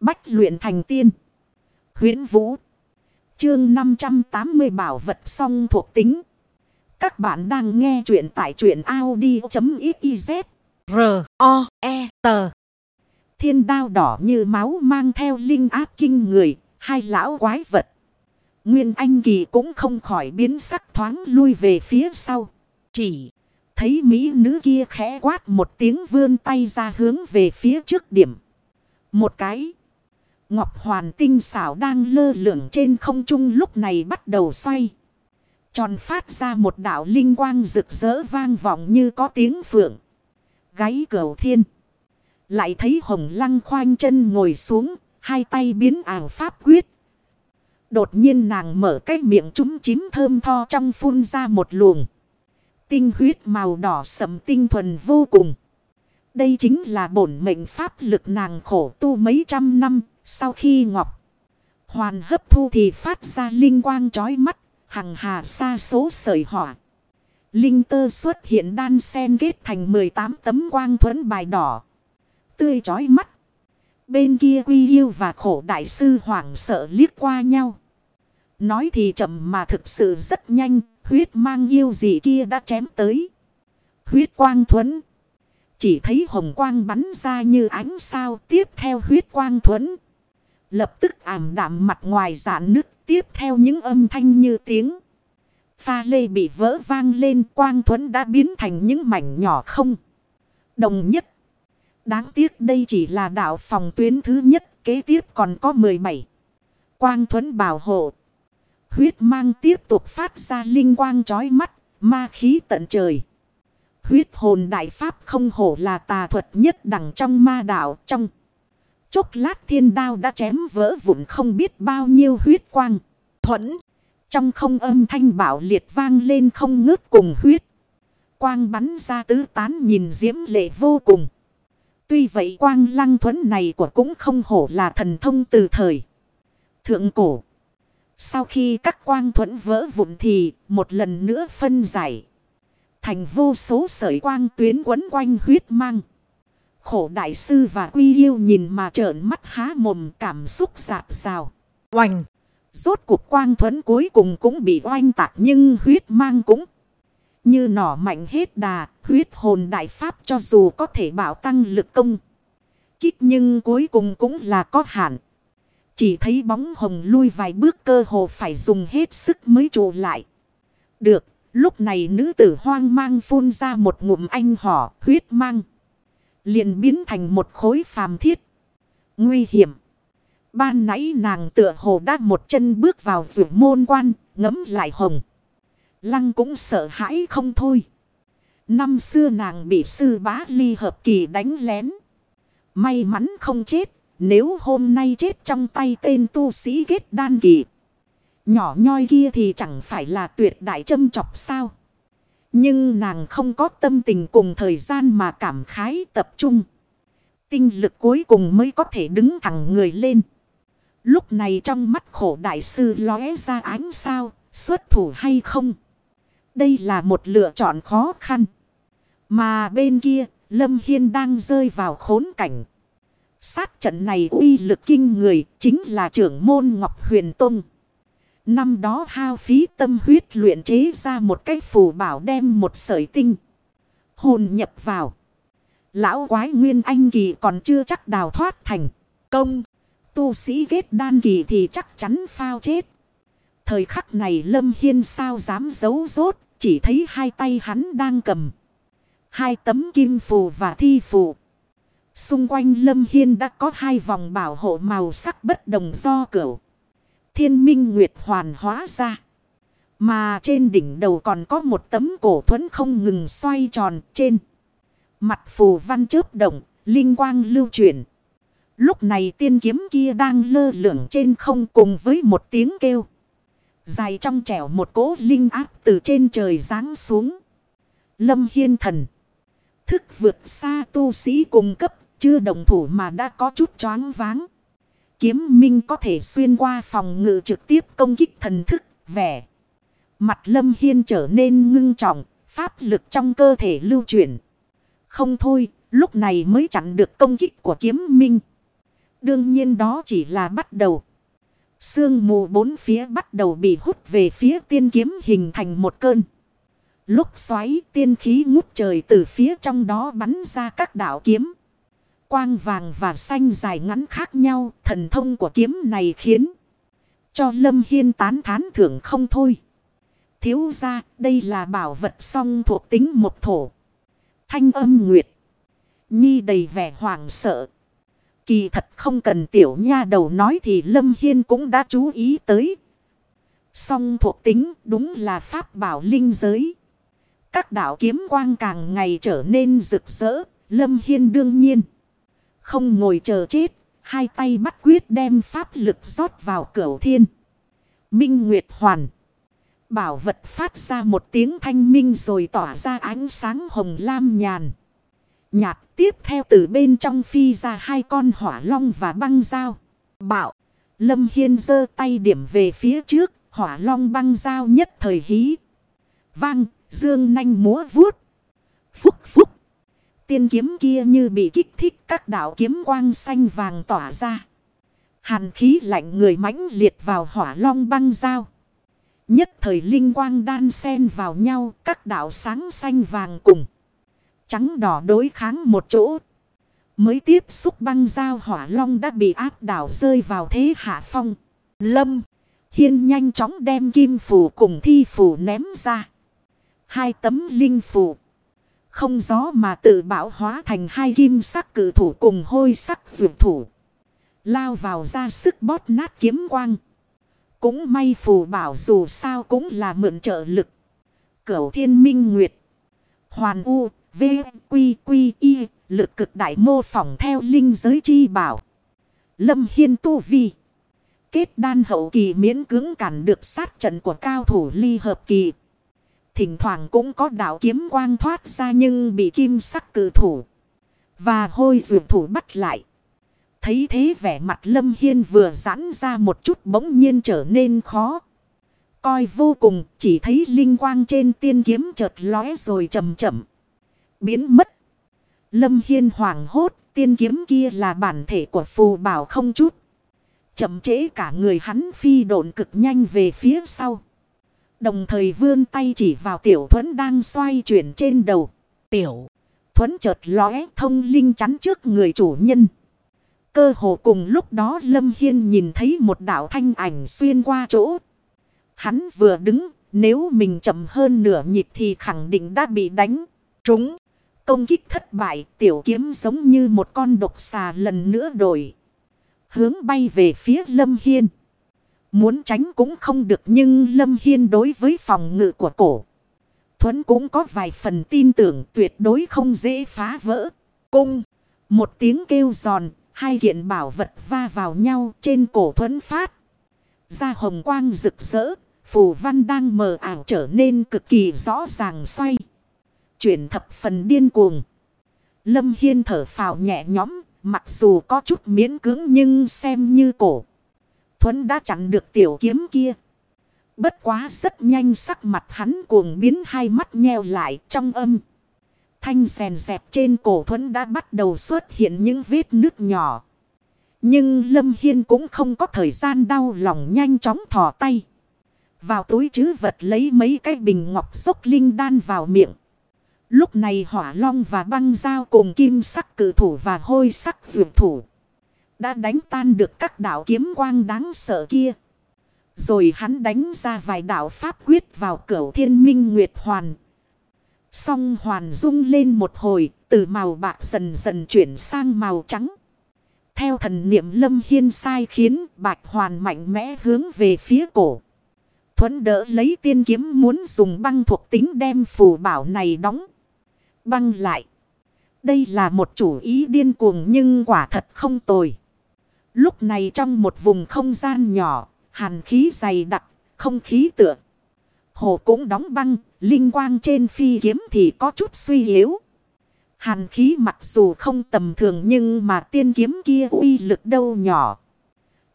Bách luyện thành tiên. huyễn Vũ. Chương 580 bảo vật song thuộc tính. Các bạn đang nghe truyện tại truyện Audi.xyz. R-O-E-T. Thiên đao đỏ như máu mang theo linh áp kinh người. Hai lão quái vật. Nguyên Anh Kỳ cũng không khỏi biến sắc thoáng lui về phía sau. Chỉ thấy mỹ nữ kia khẽ quát một tiếng vươn tay ra hướng về phía trước điểm. Một cái. Ngọc hoàn tinh xảo đang lơ lửng trên không trung lúc này bắt đầu xoay. Tròn phát ra một đạo linh quang rực rỡ vang vọng như có tiếng phượng. Gáy cầu thiên. Lại thấy hồng lăng khoanh chân ngồi xuống. Hai tay biến ảo pháp quyết. Đột nhiên nàng mở cái miệng trúng chím thơm tho trong phun ra một luồng. Tinh huyết màu đỏ sầm tinh thuần vô cùng. Đây chính là bổn mệnh pháp lực nàng khổ tu mấy trăm năm sau khi ngọc. Hoàn hấp thu thì phát ra linh quang chói mắt, hằng hà xa số sợi hỏa. Linh tơ xuất hiện đan sen kết thành 18 tấm quang thuẫn bài đỏ. Tươi chói mắt. Bên kia quy yêu và khổ đại sư hoảng sợ liếc qua nhau. Nói thì chậm mà thực sự rất nhanh, huyết mang yêu gì kia đã chém tới. Huyết quang thuẫn. Chỉ thấy hồng quang bắn ra như ánh sao tiếp theo huyết quang thuẫn. Lập tức ảm đạm mặt ngoài giãn nứt tiếp theo những âm thanh như tiếng. Pha lê bị vỡ vang lên quang thuẫn đã biến thành những mảnh nhỏ không. Đồng nhất. Đáng tiếc đây chỉ là đạo phòng tuyến thứ nhất kế tiếp còn có 17. Quang thuẫn bảo hộ. Huyết mang tiếp tục phát ra linh quang chói mắt, ma khí tận trời. Huyết hồn đại pháp không hổ là tà thuật nhất đẳng trong ma đạo trong. Chốc lát thiên đao đã chém vỡ vụn không biết bao nhiêu huyết quang. Thuẫn. Trong không âm thanh bảo liệt vang lên không ngớt cùng huyết. Quang bắn ra tứ tán nhìn diễm lệ vô cùng. Tuy vậy quang lăng thuẫn này của cũng không hổ là thần thông từ thời. Thượng cổ. Sau khi các quang thuẫn vỡ vụn thì một lần nữa phân giải. Thành vô số sợi quang tuyến quấn quanh huyết mang. Khổ đại sư và quy yêu nhìn mà trợn mắt há mồm cảm xúc dạt rào. Oanh! Rốt cuộc quang thuẫn cuối cùng cũng bị oanh tạc nhưng huyết mang cũng như nỏ mạnh hết đà. Huyết hồn đại pháp cho dù có thể bảo tăng lực công. Kích nhưng cuối cùng cũng là có hạn. Chỉ thấy bóng hồng lui vài bước cơ hồ phải dùng hết sức mới trụ lại. Được, lúc này nữ tử hoang mang phun ra một ngụm anh hỏ huyết mang. Liền biến thành một khối phàm thiết. Nguy hiểm. Ban nãy nàng tựa hồ đã một chân bước vào rượu môn quan, ngấm lại hồng. Lăng cũng sợ hãi không thôi. Năm xưa nàng bị sư bá ly hợp kỳ đánh lén. May mắn không chết, nếu hôm nay chết trong tay tên tu sĩ kết đan kỳ. Nhỏ nhoi kia thì chẳng phải là tuyệt đại châm chọc sao. Nhưng nàng không có tâm tình cùng thời gian mà cảm khái tập trung. Tinh lực cuối cùng mới có thể đứng thẳng người lên. Lúc này trong mắt khổ đại sư lóe ra ánh sao, xuất thủ hay không. Đây là một lựa chọn khó khăn. Mà bên kia, Lâm Hiên đang rơi vào khốn cảnh. Sát trận này uy lực kinh người, chính là trưởng môn Ngọc Huyền Tông. Năm đó hao phí tâm huyết luyện chế ra một cái phù bảo đem một sợi tinh. Hồn nhập vào. Lão quái nguyên anh kỳ còn chưa chắc đào thoát thành công. Tu sĩ kết đan kỳ thì chắc chắn phao chết. Thời khắc này Lâm Hiên sao dám giấu rốt. Chỉ thấy hai tay hắn đang cầm. Hai tấm kim phù và thi phù. Xung quanh Lâm Hiên đã có hai vòng bảo hộ màu sắc bất đồng do cửu. Thiên minh nguyệt hoàn hóa ra. Mà trên đỉnh đầu còn có một tấm cổ thuẫn không ngừng xoay tròn trên. Mặt phù văn chớp động, linh quang lưu chuyển. Lúc này tiên kiếm kia đang lơ lửng trên không cùng với một tiếng kêu. Dài trong trẻo một cỗ linh áp từ trên trời giáng xuống. Lâm Hiên thần. Thức vượt xa tu sĩ cùng cấp chưa đồng thủ mà đã có chút choáng váng. Kiếm minh có thể xuyên qua phòng ngự trực tiếp công kích thần thức, vẻ. Mặt lâm hiên trở nên ngưng trọng, pháp lực trong cơ thể lưu chuyển. Không thôi, lúc này mới chặn được công kích của kiếm minh. Đương nhiên đó chỉ là bắt đầu. Sương mù bốn phía bắt đầu bị hút về phía tiên kiếm hình thành một cơn. Lúc xoáy tiên khí ngút trời từ phía trong đó bắn ra các đảo kiếm. Quang vàng và xanh dài ngắn khác nhau, thần thông của kiếm này khiến cho Lâm Hiên tán thán thưởng không thôi. Thiếu ra, đây là bảo vật song thuộc tính một thổ. Thanh âm nguyệt. Nhi đầy vẻ hoảng sợ. Kỳ thật không cần tiểu nha đầu nói thì Lâm Hiên cũng đã chú ý tới. Song thuộc tính đúng là pháp bảo linh giới. Các đạo kiếm quang càng ngày trở nên rực rỡ. Lâm Hiên đương nhiên. Không ngồi chờ chết. Hai tay bắt quyết đem pháp lực rót vào cửu thiên. Minh Nguyệt Hoàn. Bảo vật phát ra một tiếng thanh minh rồi tỏa ra ánh sáng hồng lam nhàn. Nhạt tiếp theo từ bên trong phi ra hai con hỏa long và băng dao. Bảo. Lâm Hiên giơ tay điểm về phía trước. Hỏa long băng dao nhất thời hí. Vang. Dương nanh múa vuốt. Phúc phúc. Tiên kiếm kia như bị kích thích, các đạo kiếm quang xanh vàng tỏa ra. Hàn khí lạnh người mãnh liệt vào hỏa long băng dao. Nhất thời linh quang đan xen vào nhau, các đạo sáng xanh vàng cùng. Trắng đỏ đối kháng một chỗ. Mới tiếp xúc băng dao hỏa long đã bị áp đảo rơi vào thế hạ phong. Lâm. Hiên nhanh chóng đem kim phủ cùng thi phủ ném ra. Hai tấm linh phủ. Không gió mà tự bảo hóa thành hai kim sắc cử thủ cùng hôi sắc dược thủ. Lao vào ra sức bót nát kiếm quang. Cũng may phù bảo dù sao cũng là mượn trợ lực. Cửu thiên minh nguyệt. Hoàn U, V, Quy, Quy, Y, lực cực đại mô phỏng theo linh giới chi bảo. Lâm Hiên Tu Vi. Kết đan hậu kỳ miễn cưỡng cản được sát trận của cao thủ ly hợp kỳ. Thỉnh thoảng cũng có đạo kiếm quang thoát ra nhưng bị kim sắc cử thủ. Và hôi dược thủ bắt lại. Thấy thế vẻ mặt Lâm Hiên vừa giãn ra một chút bỗng nhiên trở nên khó. Coi vô cùng, chỉ thấy linh quang trên tiên kiếm chợt lóe rồi chậm chậm. Biến mất. Lâm Hiên hoảng hốt, tiên kiếm kia là bản thể của phù bảo không chút. Chậm chế cả người hắn phi độn cực nhanh về phía sau. Đồng thời vươn tay chỉ vào tiểu thuẫn đang xoay chuyển trên đầu. Tiểu thuẫn chợt lóe thông linh chắn trước người chủ nhân. Cơ hồ cùng lúc đó Lâm Hiên nhìn thấy một đạo thanh ảnh xuyên qua chỗ. Hắn vừa đứng, nếu mình chậm hơn nửa nhịp thì khẳng định đã bị đánh. Trúng, công kích thất bại, tiểu kiếm giống như một con độc xà lần nữa đổi. Hướng bay về phía Lâm Hiên. Muốn tránh cũng không được nhưng Lâm Hiên đối với phòng ngự của cổ. Thuấn cũng có vài phần tin tưởng tuyệt đối không dễ phá vỡ. Cung, một tiếng kêu giòn, Hai kiện bảo vật va vào nhau trên cổ thuấn phát. Ra hồng quang rực rỡ. Phù văn đang mờ ảo trở nên cực kỳ rõ ràng xoay. Chuyển thập phần điên cuồng. Lâm Hiên thở phào nhẹ nhõm. Mặc dù có chút miễn cưỡng nhưng xem như cổ. Thuấn đã chặn được tiểu kiếm kia. Bất quá rất nhanh sắc mặt hắn cuồng biến hai mắt nheo lại trong âm. Thanh sèn dẹp trên cổ thuẫn đã bắt đầu xuất hiện những vết nước nhỏ. Nhưng Lâm Hiên cũng không có thời gian đau lòng nhanh chóng thò tay. Vào túi chứ vật lấy mấy cái bình ngọc xúc linh đan vào miệng. Lúc này hỏa long và băng dao cùng kim sắc cử thủ và hôi sắc dược thủ. Đã đánh tan được các đạo kiếm quang đáng sợ kia. Rồi hắn đánh ra vài đạo pháp quyết vào cửu thiên minh nguyệt hoàn Song hoàn rung lên một hồi, từ màu bạc dần dần chuyển sang màu trắng. Theo thần niệm lâm hiên sai khiến bạch hoàn mạnh mẽ hướng về phía cổ. Thuấn đỡ lấy tiên kiếm muốn dùng băng thuộc tính đem phù bảo này đóng. Băng lại. Đây là một chủ ý điên cuồng nhưng quả thật không tồi. Lúc này trong một vùng không gian nhỏ, hàn khí dày đặc, không khí tựa. Hồ cũng đóng băng, linh quang trên phi kiếm thì có chút suy yếu. Hàn khí mặc dù không tầm thường nhưng mà tiên kiếm kia uy lực đâu nhỏ.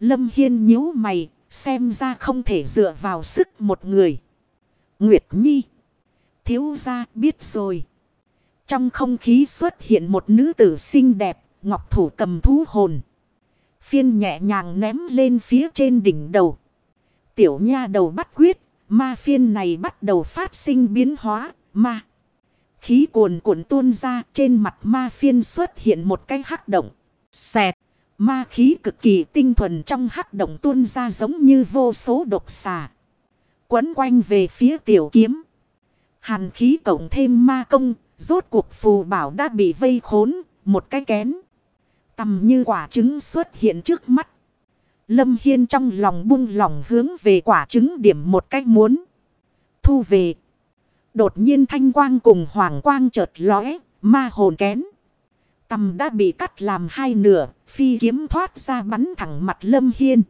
Lâm Hiên nhíu mày, xem ra không thể dựa vào sức một người. Nguyệt Nhi. Thiếu gia biết rồi. Trong không khí xuất hiện một nữ tử xinh đẹp, ngọc thủ cầm thú hồn. Phiên nhẹ nhàng ném lên phía trên đỉnh đầu. Tiểu nha đầu bắt quyết. Ma phiên này bắt đầu phát sinh biến hóa. Ma. Khí cuồn cuộn tuôn ra, trên mặt ma phiên xuất hiện một cái hắc động. Xẹt. Ma khí cực kỳ tinh thuần trong hắc động tuôn ra giống như vô số độc xà. Quấn quanh về phía tiểu kiếm. Hàn khí cộng thêm ma công. Rốt cuộc phù bảo đã bị vây khốn. Một cái kén. Tầm như quả trứng xuất hiện trước mắt. Lâm Hiên trong lòng buông lòng hướng về quả trứng điểm một cách muốn. Thu về. Đột nhiên thanh quang cùng hoàng quang chợt lóe, ma hồn kén. Tầm đã bị cắt làm hai nửa, phi kiếm thoát ra bắn thẳng mặt Lâm Hiên.